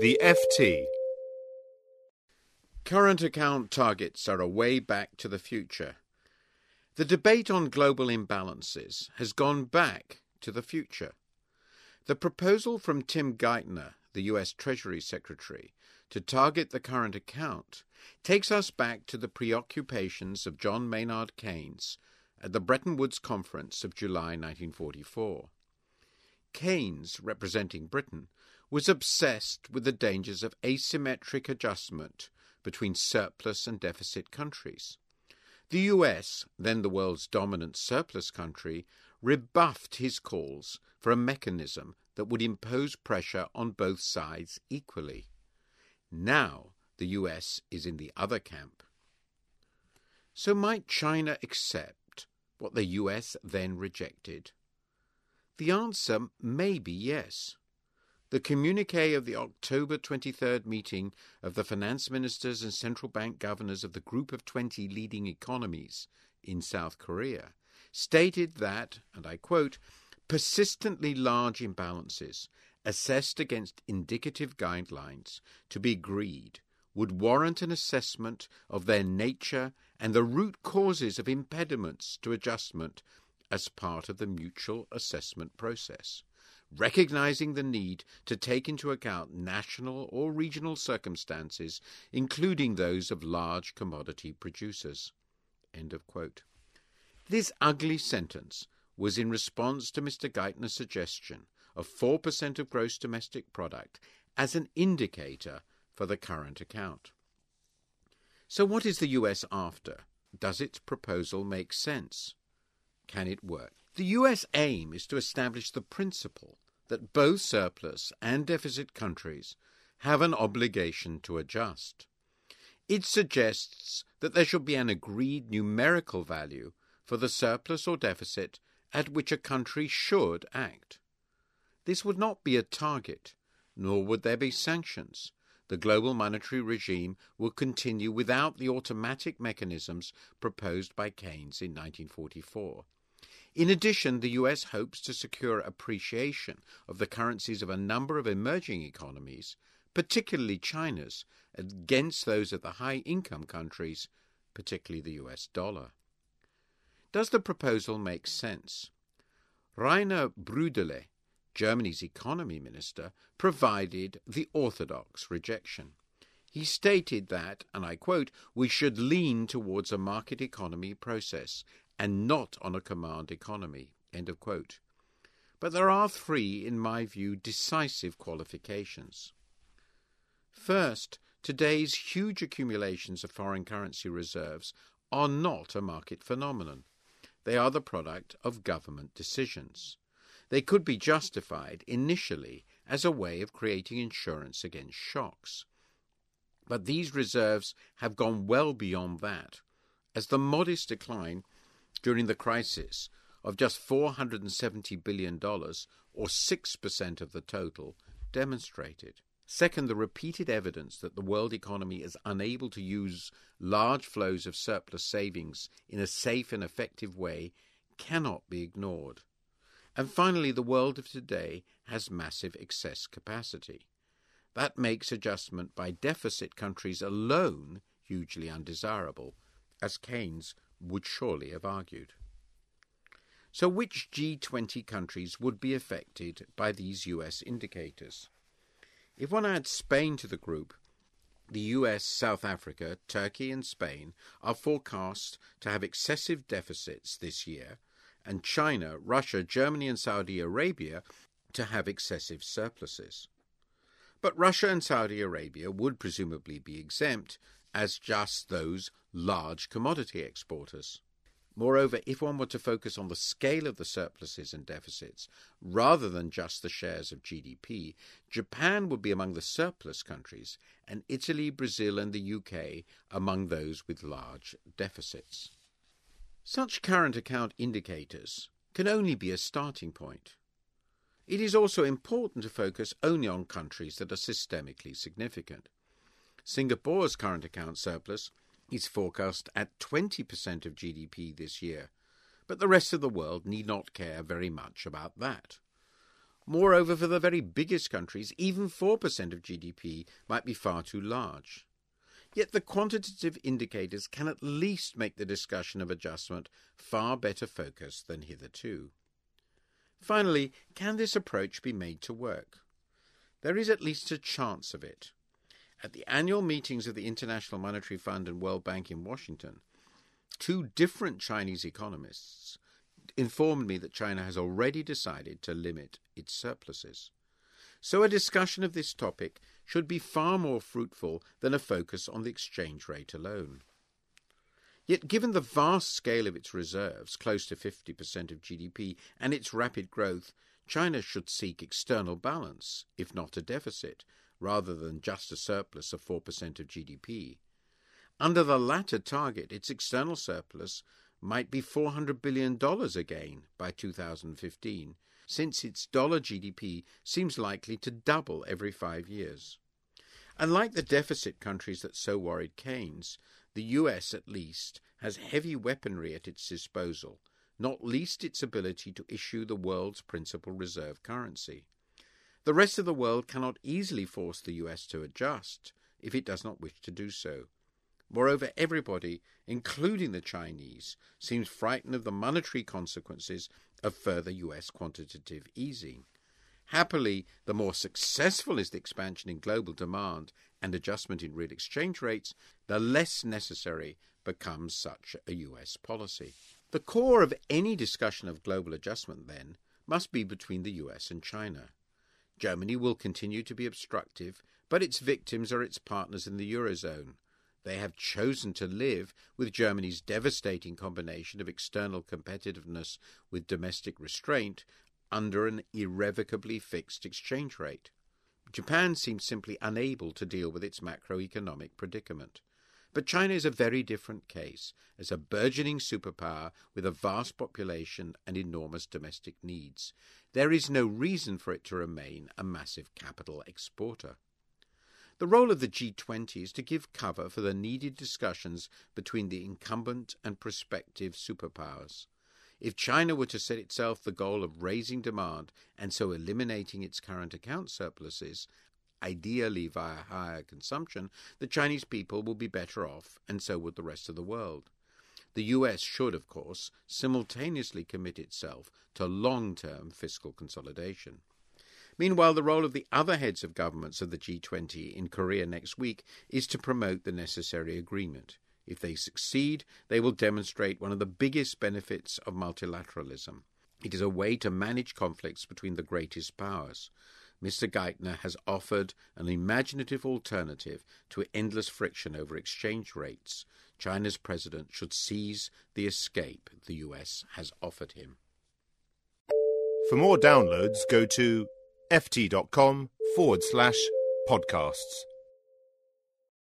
The FT. Current account targets are a way back to the future. The debate on global imbalances has gone back to the future. The proposal from Tim Geithner, the US Treasury Secretary, to target the current account takes us back to the preoccupations of John Maynard Keynes at the Bretton Woods Conference of July 1944. Keynes, representing Britain, was obsessed with the dangers of asymmetric adjustment between surplus and deficit countries. The US, then the world's dominant surplus country, rebuffed his calls for a mechanism that would impose pressure on both sides equally. Now the US is in the other camp. So might China accept what the US then rejected? The answer may be yes. The communique of the October 23rd meeting of the finance ministers and central bank governors of the Group of 20 leading economies in South Korea stated that, and I quote, persistently large imbalances assessed against indicative guidelines to be agreed would warrant an assessment of their nature and the root causes of impediments to adjustment as part of the mutual assessment process recognizing the need to take into account national or regional circumstances, including those of large commodity producers. This ugly sentence was in response to Mr. Geithner's suggestion of 4% of gross domestic product as an indicator for the current account. So, what is the US after? Does its proposal make sense? Can it work? The US aim is to establish the principle that both surplus and deficit countries have an obligation to adjust. It suggests that there should be an agreed numerical value for the surplus or deficit at which a country should act. This would not be a target, nor would there be sanctions. The global monetary regime will continue without the automatic mechanisms proposed by Keynes in 1944. In addition, the US hopes to secure appreciation of the currencies of a number of emerging economies, particularly China's, against those of the high income countries, particularly the US dollar. Does the proposal make sense? Rainer Bruderle, Germany's economy minister, provided the orthodox rejection. He stated that, and I quote, we should lean towards a market economy process and not on a command economy. End of quote. But there are three, in my view, decisive qualifications. First, today's huge accumulations of foreign currency reserves are not a market phenomenon. They are the product of government decisions. They could be justified initially as a way of creating insurance against shocks. But these reserves have gone well beyond that, as the modest decline during the crisis of just $470 billion, or 6% of the total, demonstrated. Second, the repeated evidence that the world economy is unable to use large flows of surplus savings in a safe and effective way cannot be ignored. And finally, the world of today has massive excess capacity. That makes adjustment by deficit countries alone hugely undesirable, as Keynes would surely have argued. So, which G20 countries would be affected by these US indicators? If one adds Spain to the group, the US, South Africa, Turkey, and Spain are forecast to have excessive deficits this year, and China, Russia, Germany, and Saudi Arabia to have excessive surpluses. But Russia and Saudi Arabia would presumably be exempt as just those large commodity exporters. Moreover, if one were to focus on the scale of the surpluses and deficits rather than just the shares of GDP, Japan would be among the surplus countries, and Italy, Brazil, and the UK among those with large deficits. Such current account indicators can only be a starting point. It is also important to focus only on countries that are systemically significant. Singapore's current account surplus is forecast at 20% of GDP this year, but the rest of the world need not care very much about that. Moreover, for the very biggest countries, even 4% of GDP might be far too large. Yet the quantitative indicators can at least make the discussion of adjustment far better focused than hitherto. Finally, can this approach be made to work? There is at least a chance of it. At the annual meetings of the International Monetary Fund and World Bank in Washington, two different Chinese economists informed me that China has already decided to limit its surpluses. So a discussion of this topic should be far more fruitful than a focus on the exchange rate alone. Yet, given the vast scale of its reserves, close to 50% of GDP, and its rapid growth, China should seek external balance, if not a deficit, rather than just a surplus of 4% of GDP. Under the latter target, its external surplus might be $400 billion again by 2015, since its dollar GDP seems likely to double every five years. Unlike the deficit countries that so worried Keynes, the US at least has heavy weaponry at its disposal, not least its ability to issue the world's principal reserve currency. The rest of the world cannot easily force the US to adjust if it does not wish to do so. Moreover, everybody, including the Chinese, seems frightened of the monetary consequences of further US quantitative easing. Happily, the more successful is the expansion in global demand and adjustment in real exchange rates, the less necessary becomes such a US policy. The core of any discussion of global adjustment, then, must be between the US and China. Germany will continue to be obstructive, but its victims are its partners in the Eurozone. They have chosen to live with Germany's devastating combination of external competitiveness with domestic restraint under an irrevocably fixed exchange rate. Japan seems simply unable to deal with its macroeconomic predicament. But China is a very different case, as a burgeoning superpower with a vast population and enormous domestic needs. There is no reason for it to remain a massive capital exporter. The role of the G20 is to give cover for the needed discussions between the incumbent and prospective superpowers. If China were to set itself the goal of raising demand and so eliminating its current account surpluses, ideally via higher consumption, the Chinese people will be better off, and so would the rest of the world. The US should, of course, simultaneously commit itself to long term fiscal consolidation. Meanwhile, the role of the other heads of governments of the G20 in Korea next week is to promote the necessary agreement. If they succeed, they will demonstrate one of the biggest benefits of multilateralism. It is a way to manage conflicts between the greatest powers. Mr. Geithner has offered an imaginative alternative to endless friction over exchange rates. China's president should seize the escape the US has offered him. For more downloads, go to ft.com forward slash podcasts.